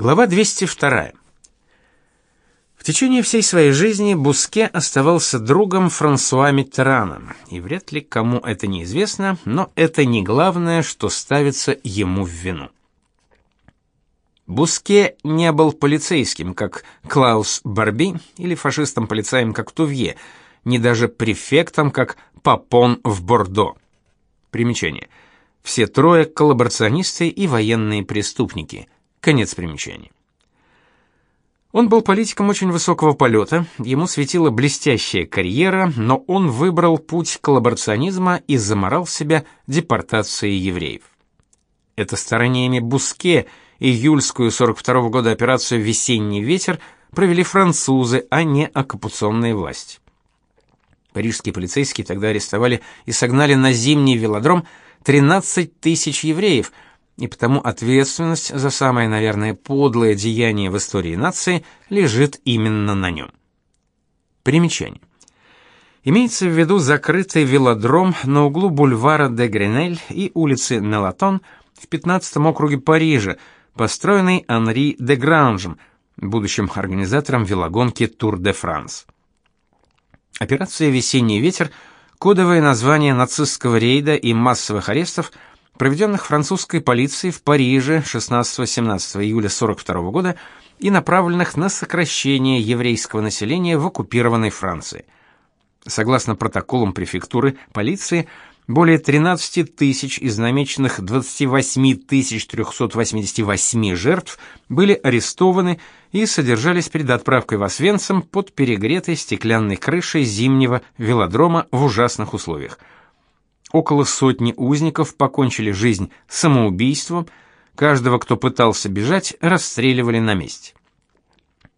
Глава 202. В течение всей своей жизни Буске оставался другом Франсуа Миттерана, и вряд ли кому это неизвестно, но это не главное, что ставится ему в вину. Буске не был полицейским, как Клаус Барби, или фашистом-полицаем, как Тувье, не даже префектом, как Папон в Бордо. Примечание. Все трое коллаборационисты и военные преступники – Конец примечания. Он был политиком очень высокого полета, ему светила блестящая карьера, но он выбрал путь коллаборационизма и заморал себя депортацией евреев. Это стараниями Буске июльскую 42 -го года операцию «Весенний ветер» провели французы, а не оккупационные власти. Парижские полицейские тогда арестовали и согнали на зимний велодром 13 тысяч евреев – и потому ответственность за самое, наверное, подлое деяние в истории нации лежит именно на нем. Примечание. Имеется в виду закрытый велодром на углу бульвара де Гренель и улицы Нелатон в 15-м округе Парижа, построенный Анри де Гранжем, будущим организатором велогонки Тур де Франс. Операция «Весенний ветер» — кодовое название нацистского рейда и массовых арестов – проведенных французской полицией в Париже 16-17 июля 42 года и направленных на сокращение еврейского населения в оккупированной Франции. Согласно протоколам префектуры полиции, более 13 тысяч из намеченных 28 388 жертв были арестованы и содержались перед отправкой в Освенцим под перегретой стеклянной крышей зимнего велодрома в ужасных условиях – Около сотни узников покончили жизнь самоубийством, каждого, кто пытался бежать, расстреливали на месте.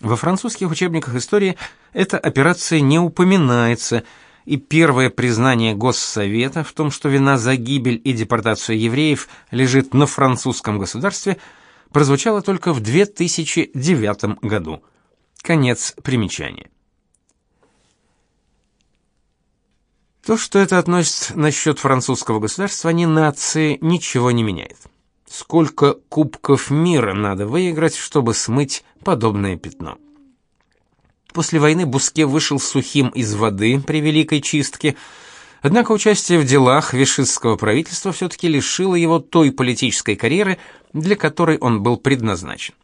Во французских учебниках истории эта операция не упоминается, и первое признание Госсовета в том, что вина за гибель и депортацию евреев лежит на французском государстве, прозвучало только в 2009 году. Конец примечания. То, что это относится насчет французского государства, не нации, ничего не меняет. Сколько кубков мира надо выиграть, чтобы смыть подобное пятно? После войны Буске вышел сухим из воды при Великой чистке, однако участие в делах вишистского правительства все-таки лишило его той политической карьеры, для которой он был предназначен.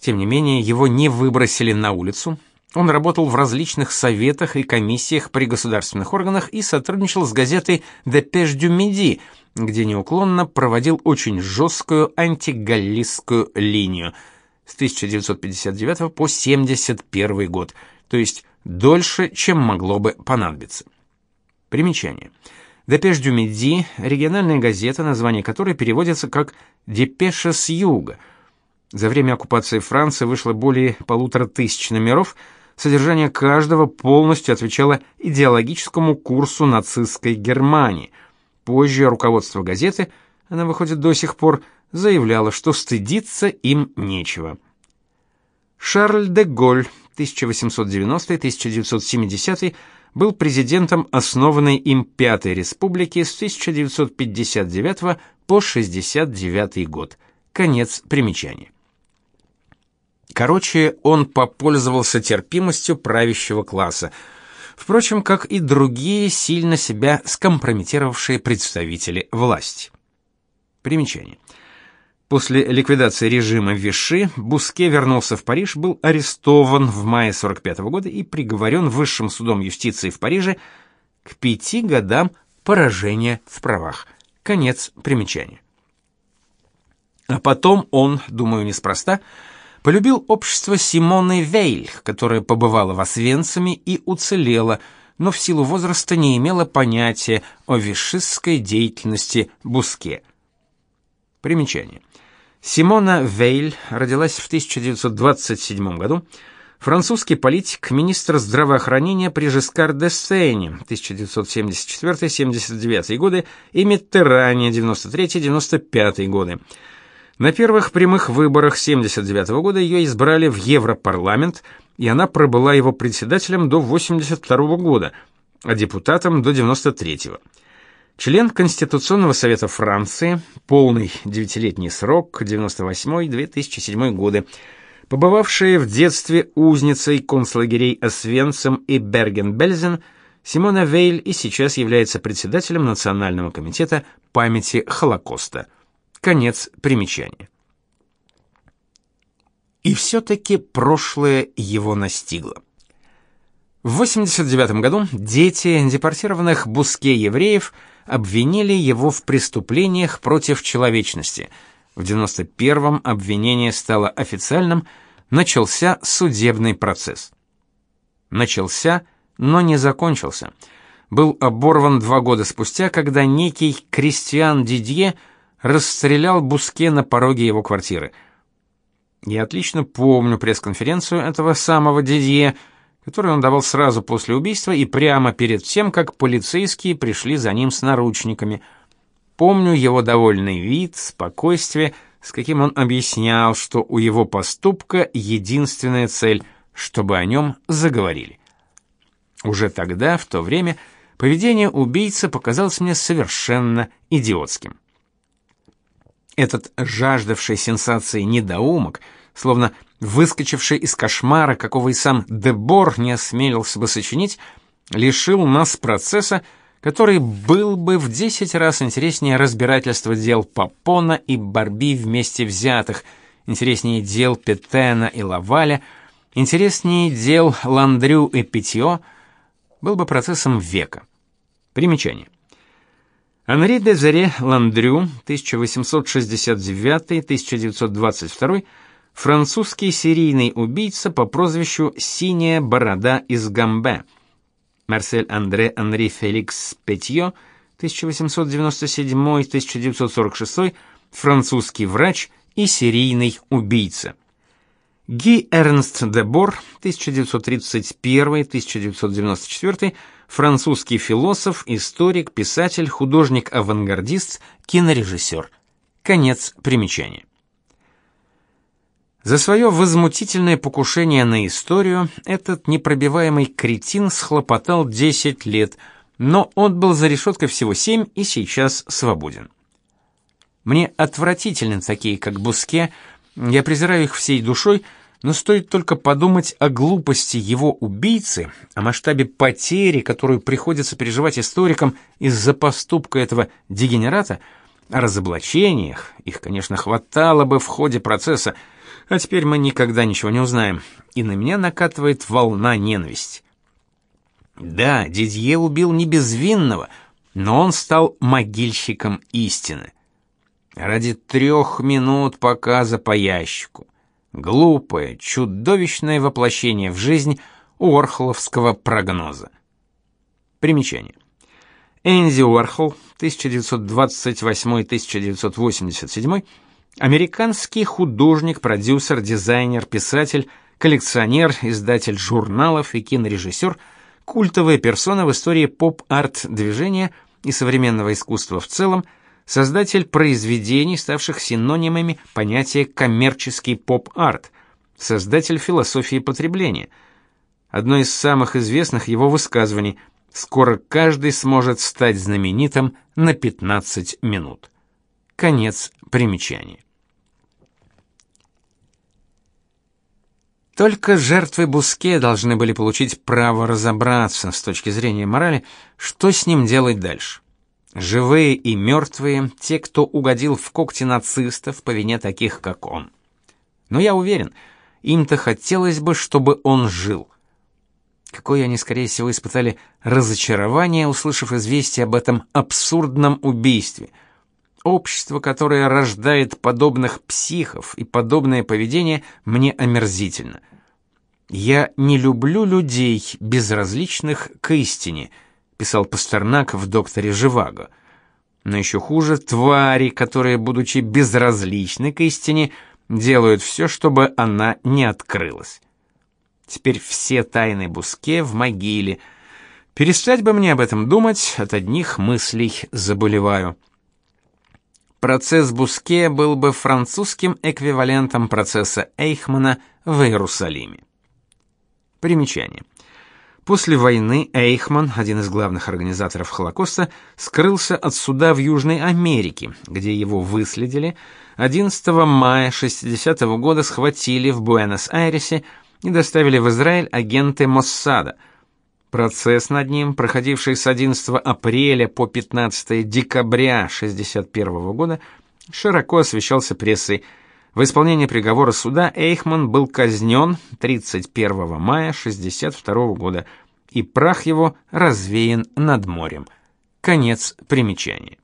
Тем не менее, его не выбросили на улицу, он работал в различных советах и комиссиях при государственных органах и сотрудничал с газетой «Депеш дю Миди», где неуклонно проводил очень жесткую антигаллистскую линию с 1959 по 71 год, то есть дольше, чем могло бы понадобиться. Примечание. «Депеш дю Миди» — региональная газета, название которой переводится как «Депеша с юга». За время оккупации Франции вышло более полутора тысяч номеров — содержание каждого полностью отвечало идеологическому курсу нацистской Германии. Позже руководство газеты, она выходит до сих пор, заявляло, что стыдиться им нечего. Шарль де Голь 1890-1970 был президентом основанной им Пятой Республики с 1959 по 69 год. Конец примечания. Короче, он попользовался терпимостью правящего класса, впрочем, как и другие сильно себя скомпрометировавшие представители власти. Примечание. После ликвидации режима Виши Буске вернулся в Париж, был арестован в мае 45 -го года и приговорен высшим судом юстиции в Париже к пяти годам поражения в правах. Конец примечания. А потом он, думаю, неспроста, Полюбил общество Симоны Вейль, которая побывала в Освенциме и уцелела, но в силу возраста не имела понятия о вишистской деятельности Буске. Примечание. Симона Вейль родилась в 1927 году. Французский политик, министр здравоохранения при Жескар де Сейне 1974-79 годы и Миттеране 93-95 годы. На первых прямых выборах 79 -го года ее избрали в Европарламент, и она пробыла его председателем до 82 -го года, а депутатом до 93 -го. Член Конституционного совета Франции, полный девятилетний срок, 98-2007 годы, побывавшая в детстве узницей концлагерей Освенцим и Берген-Бельзен, Симона Вейль и сейчас является председателем Национального комитета памяти Холокоста. Конец примечания. И все-таки прошлое его настигло. В 89 году дети депортированных Буске евреев обвинили его в преступлениях против человечности. В 91-м обвинение стало официальным, начался судебный процесс. Начался, но не закончился. Был оборван два года спустя, когда некий Кристиан Дидье расстрелял Буске на пороге его квартиры. Я отлично помню пресс-конференцию этого самого Дидье, который он давал сразу после убийства и прямо перед тем, как полицейские пришли за ним с наручниками. Помню его довольный вид, спокойствие, с каким он объяснял, что у его поступка единственная цель чтобы о нем заговорили. Уже тогда, в то время, поведение убийцы показалось мне совершенно идиотским. Этот жаждавший сенсации недоумок, словно выскочивший из кошмара, какого и сам Дебор не осмелился бы сочинить, лишил нас процесса, который был бы в десять раз интереснее разбирательства дел Папона и Барби вместе взятых, интереснее дел Петена и Лаваля, интереснее дел Ландрю и Питье, был бы процессом века. Примечание. Анри де Заре Ландрю, 1869-1922 французский серийный убийца по прозвищу Синяя борода из Гамбе. Марсель Андре Анри Феликс Петье, 1897-1946, французский врач и серийный убийца. Ги Эрнст де Бор, 1931-1994, французский философ, историк, писатель, художник-авангардист, кинорежиссер. Конец примечания. За свое возмутительное покушение на историю этот непробиваемый кретин схлопотал 10 лет, но отбыл за решеткой всего 7 и сейчас свободен. Мне отвратительны такие, как Буске, я презираю их всей душой, но стоит только подумать о глупости его убийцы, о масштабе потери, которую приходится переживать историкам из-за поступка этого дегенерата, о разоблачениях, их, конечно, хватало бы в ходе процесса, а теперь мы никогда ничего не узнаем, и на меня накатывает волна ненависти. Да, Дидье убил не безвинного, но он стал могильщиком истины. Ради трех минут показа по ящику. Глупое, чудовищное воплощение в жизнь Уорхоловского прогноза. Примечание. Энди Уорхол, 1928-1987, американский художник, продюсер, дизайнер, писатель, коллекционер, издатель журналов и кинорежиссер, культовая персона в истории поп-арт движения и современного искусства в целом – создатель произведений, ставших синонимами понятия коммерческий поп-арт, создатель философии потребления. Одно из самых известных его высказываний «Скоро каждый сможет стать знаменитым на 15 минут». Конец примечания. Только жертвы Буске должны были получить право разобраться с точки зрения морали, что с ним делать дальше. Живые и мертвые, те, кто угодил в когти нацистов по вине таких, как он. Но я уверен, им-то хотелось бы, чтобы он жил. Какое они, скорее всего, испытали разочарование, услышав известие об этом абсурдном убийстве. Общество, которое рождает подобных психов и подобное поведение, мне омерзительно. Я не люблю людей, безразличных к истине — писал Пастернак в «Докторе Живаго». Но еще хуже твари, которые, будучи безразличны к истине, делают все, чтобы она не открылась. Теперь все тайны Буске в могиле. Перестать бы мне об этом думать, от одних мыслей заболеваю. Процесс Буске был бы французским эквивалентом процесса Эйхмана в Иерусалиме. Примечание. После войны Эйхман, один из главных организаторов Холокоста, скрылся от суда в Южной Америке, где его выследили. 11 мая 60 -го года схватили в Буэнос-Айресе и доставили в Израиль агенты Моссада. Процесс над ним, проходивший с 11 апреля по 15 декабря 61 -го года, широко освещался прессой. В исполнение приговора суда Эйхман был казнен 31 мая 62 года, и прах его развеян над морем. Конец примечания.